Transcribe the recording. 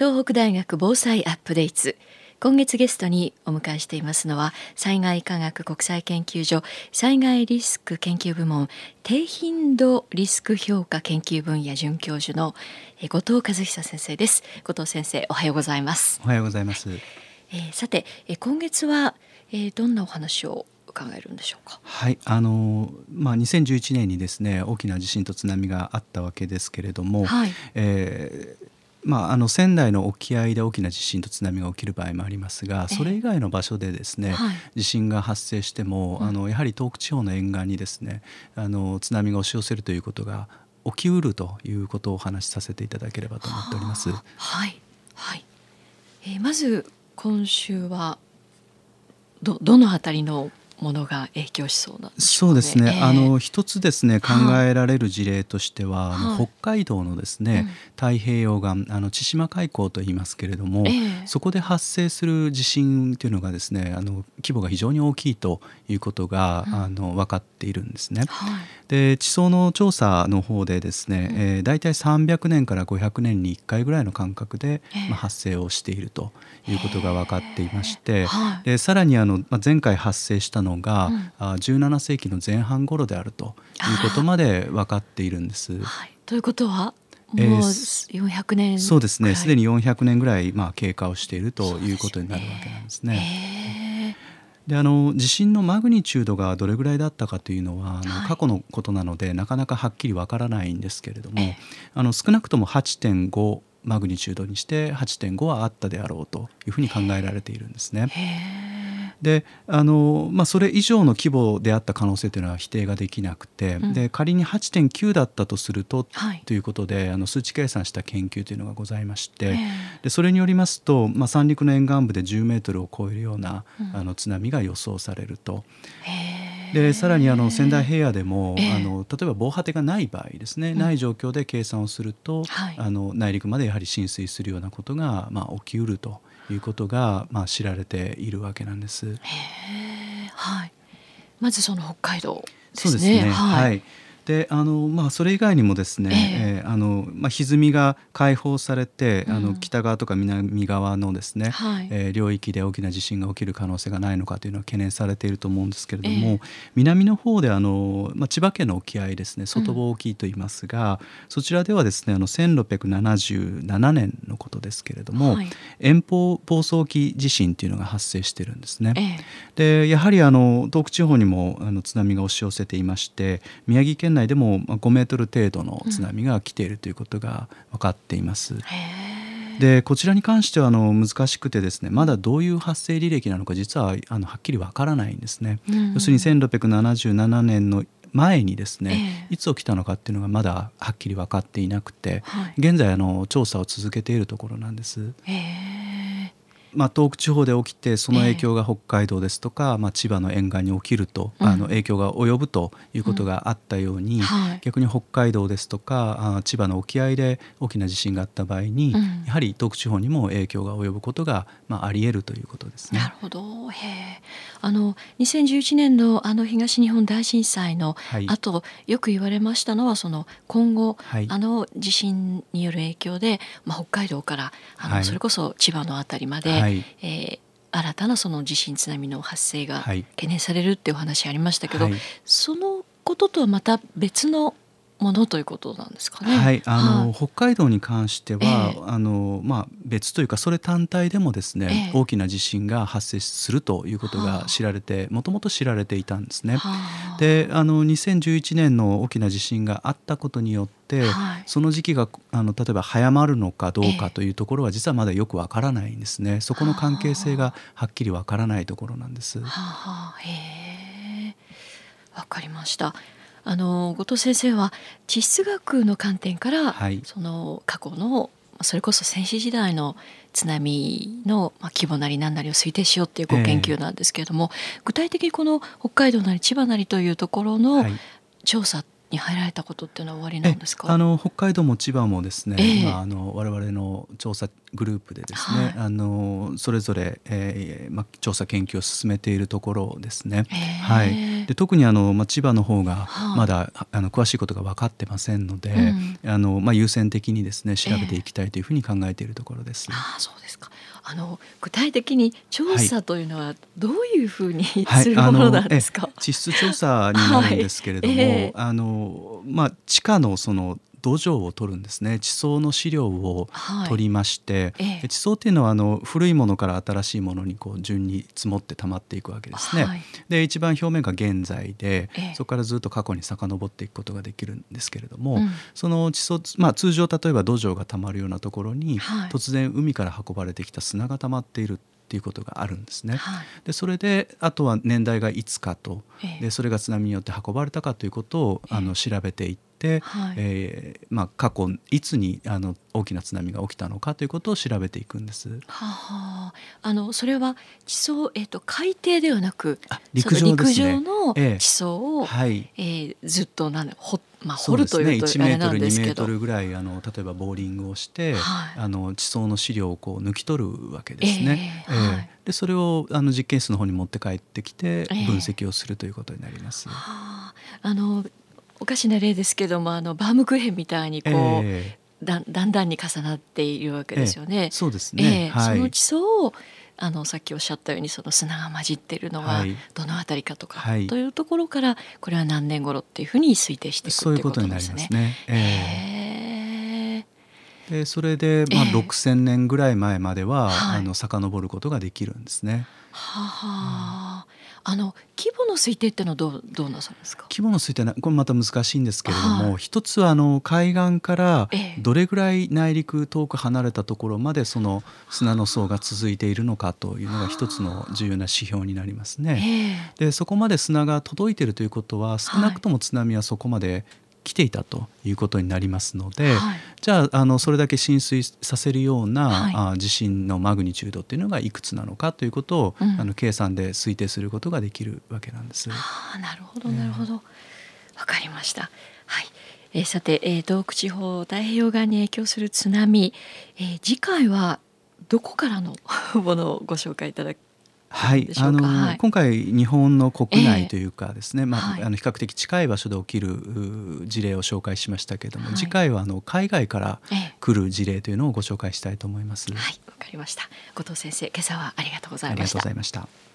東北大学防災アップデート。今月ゲストにお迎えしていますのは災害科学国際研究所災害リスク研究部門低頻度リスク評価研究分野准教授の後藤和久先生です。後藤先生おはようございます。おはようございます、えー、さて、え今月は、えー、どんなお話を伺えるんでしょうか？はい、あのまあ2011年にですね大きな地震と津波があったわけですけれども、はい、えーまあ、あの仙台の沖合で大きな地震と津波が起きる場合もありますがそれ以外の場所でですね、はい、地震が発生しても、あのやはり東北地方の沿岸にですねあの津波が押し寄せるということが起きうるということをお話しさせていただければと思っております。はい、はい。えー、まず今週はどどのあたりのものが影響しそうなん、ね、そうですね、えー、あの一つですね考えられる事例としては、は北海道のですね、うん、太平洋岸あの千島海溝と言いますけれども、えー、そこで発生する地震というのがですねあの規模が非常に大きいということが、うん、あの分かっているんですね。はい、で地層の調査の方でですね、うん、えー、大体300年から500年に1回ぐらいの間隔で、えー、まあ、発生をしているということが分かっていまして、はい、でさらにあの、まあ、前回発生したのが、うん、17世紀の前半頃であるということまで分かっているんです。はい、ということはもう400年、えー、そうですね。すでに400年ぐらい、まあ、経過をしているということになるわけなんですね。であの地震のマグニチュードがどれぐらいだったかというのはあの過去のことなので、なかなかはっきりわからないんですけれども、あの少なくとも8.5マグニチュードにして8.5はあったであろうというふうに考えられているんですね。であの、まあ、それ以上の規模であった可能性というのは否定ができなくて、うん、で仮に8.9だったとすると、はい、ということであの数値計算した研究というのがございましてでそれによりますと、まあ、三陸の沿岸部で10メートルを超えるような、うん、あの津波が予想されると。でさらにあの仙台平野でも、あの例えば防波堤がない場合ですね、うん、ない状況で計算をすると、はい、あの内陸までやはり浸水するようなことが、まあ、起きうるということが、まあ、知られているわけなんです。はい、まずその北海道、ね、そうですね、はい、はいであのまあ、それ以外にもですね、えー、えー、あのまあ、歪みが解放されて、うん、あの北側とか南側のですね、はい、えー、領域で大きな地震が起きる可能性がないのかというのは懸念されていると思うんですけれども、えー、南の方であの、まあ、千葉県の沖合ですね外房沖と言いますが、うん、そちらではですねあの1677年のことですけれども、はい、遠方房総沖地震というのが発生しているんですね。えー、でやはりあの東北地方にもあの津波が押し寄せていまして宮城県県内でも5メートル程度の津波が来ているということが分かっています。うんでこちらに関してはあの難しくてですねまだどういう発生履歴なのか実はあのはっきりわからないんですね。うん、要するに1677年の前にですね、えー、いつ起きたのかっていうのがまだはっきり分かっていなくて、はい、現在あの調査を続けているところなんです。えーまあ、東北地方で起きてその影響が北海道ですとか、えー、まあ、千葉の沿岸に起きると、うん、あの影響が及ぶということがあったように、うん。はい、逆に北海道ですとかあ千葉の沖合で大きな地震があった場合に、うん、やはり東北地方にも影響が及ぶことが、まあ、ありえるということですね。なるほど。へあの2011年のあの東日本大震災の後、はい、よく言われましたのはその今後、はい、あの地震による影響で、まあ、北海道からあの、それこそ千葉の辺りまで、はい、えー、新たなその地震津波の発生が懸念されるっていうお話ありましたけど、はい、そのこととはまた別のものということなんですかね。はい、あの、はい、北海道に関しては、えー、あのまあ別というかそれ単体でもですね、えー、大きな地震が発生するということが知られて、もともと知られていたんですね。で、あの2011年の大きな地震があったことによって、はい、その時期があの例えば早まるのかどうかというところは実はまだよくわからないんですね。そこの関係性がはっきりわからないところなんです。はあ、へえ、わかりました。あの後藤先生は地質学の観点から、はい、その過去のそれこそ戦死時代の津波の規模なり何なりを推定しようっていうご研究なんですけれども、えー、具体的にこの北海道なり千葉なりというところの調査に入られたことっていうのは終わりなんですか？あの北海道も千葉もですね、えー、今あの我々の調査グループでですね、はい、あのそれぞれ、えーま、調査研究を進めているところですね。えー、はいで特にあの、まあ、千葉の方がまだ、あの詳しいことが分かってませんので、うん、あのまあ、優先的にですね調べていきたいというふうに考えているところです。あそうですか。あの具体的に調査というのはどういうふうに、はい、するものなんですか、地質調査になるんですけれども、はい。えー、あのまあ、地下のその土壌を取るんですね。地層の資料を取りまして、はい、地層っていうのはあの古いものから新しいものにこう順に積もって溜まっていくわけですね。はい、で一番表面が現在で、そこからずっと過去に遡っていくことができるんですけれども、うん、その地層、まあ、通常例えば土壌が溜まるようなところに、はい、突然海から運ばれてきた砂が溜まっているっていうことがあるんですね。はい、でそれであとは年代がいつかと、でそれが津波によって運ばれたかということをあの調べていって。、はい、えー、まあ、過去いつにあの大きな津波が起きたのかということを調べていくんです。はあ、あ。のそれは地層、えーと、海底ではなく陸上、ね、陸上の地層を、えー、はい、えー、ずっとなん掘まあ、掘るというとね、1メートル2メートルぐらいあの例えばボーリングをして、はい、あの地層の資料をこう抜き取るわけですね。えー、えーはい、でそれをあの実験室の方に持って帰ってきて分析をするということになります。えー、はあ、あのおかしな例ですけどもあのバームクーヘンみたいにこう、えー、だだんだんに重なっているわけですよね。えー、そうですね、えー、はい、その地層をあのさっきおっしゃったようにその砂が混じっているのがどの辺りかとか、はい、というところからこれは何年頃っていうふうに推定していくっていうことですね。そういうことになりますね。えー、でそれで、まあ、6,000年ぐらい前までは、はい、あの遡ることができるんですね。はあ、あの規模の推定ってのはどうどうなさるんですか？規模の推定これまた難しいんですけれども、はい、一つはあの海岸からどれぐらい内陸遠く離れたところまでその砂の層が続いているのかというのが一つの重要な指標になりますね。でそこまで砂が届いているということは少なくとも津波はそこまで来ていたということになりますので、はい、じゃああのそれだけ浸水させるような、はい、あ地震のマグニチュードっていうのがいくつなのかということを、うん、あの計算で推定することができるわけなんです。あなるほどなるほど、わ、かりました。はい。えー、さて、えー、東北地方太平洋側に影響する津波、えー、次回はどこからのものをご紹介いただはい、あの、はい、今回日本の国内というかですね、えー、まあ、はい、あの比較的近い場所で起きる事例を紹介しましたけれども、はい、次回はあの海外から来る事例というのをご紹介したいと思います。はい、わかりました。後藤先生、今朝はありがとうございました。ありがとうございました。